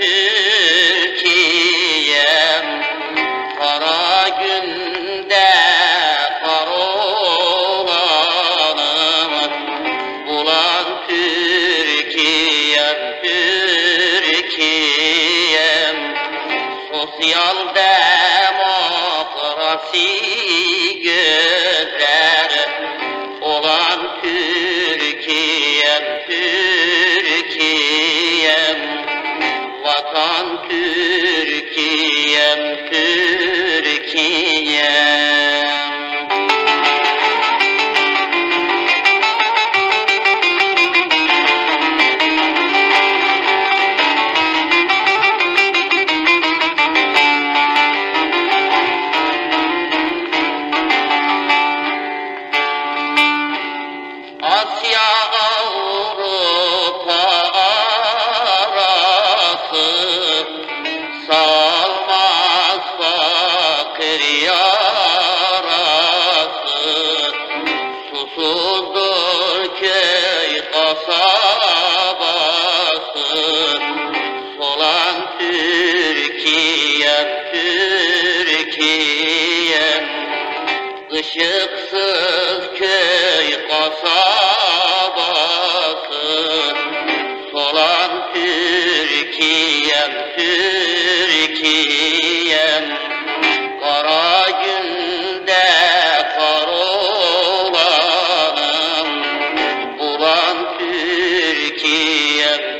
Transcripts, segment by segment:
Türkiye'm. Kara günde kar olanım Ulan Türkiye'm, Türkiye'm. Sosyal demokrasi gözler Olan Türkiye'm, Türkiye'm. Susudur köy kasabası Solan Türkiye, Türkiye. Işıksız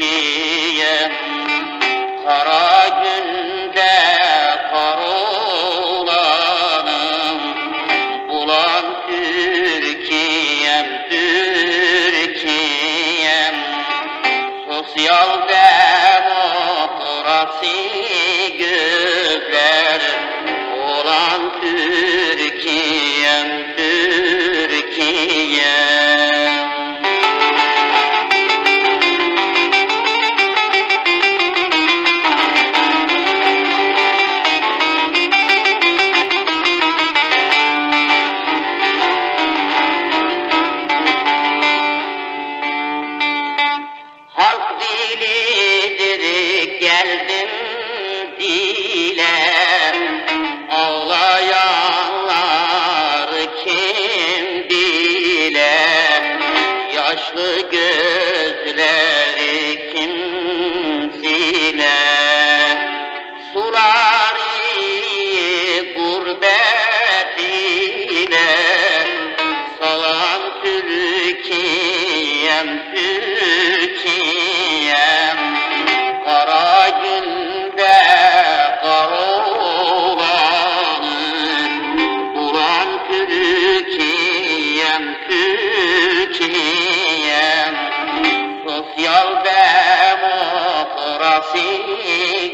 Türkiye kara geldim dile Ağlayanlar kim bile Yaşlı gö see.